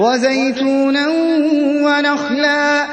وَزَيْتُونًا وَنَخْلًا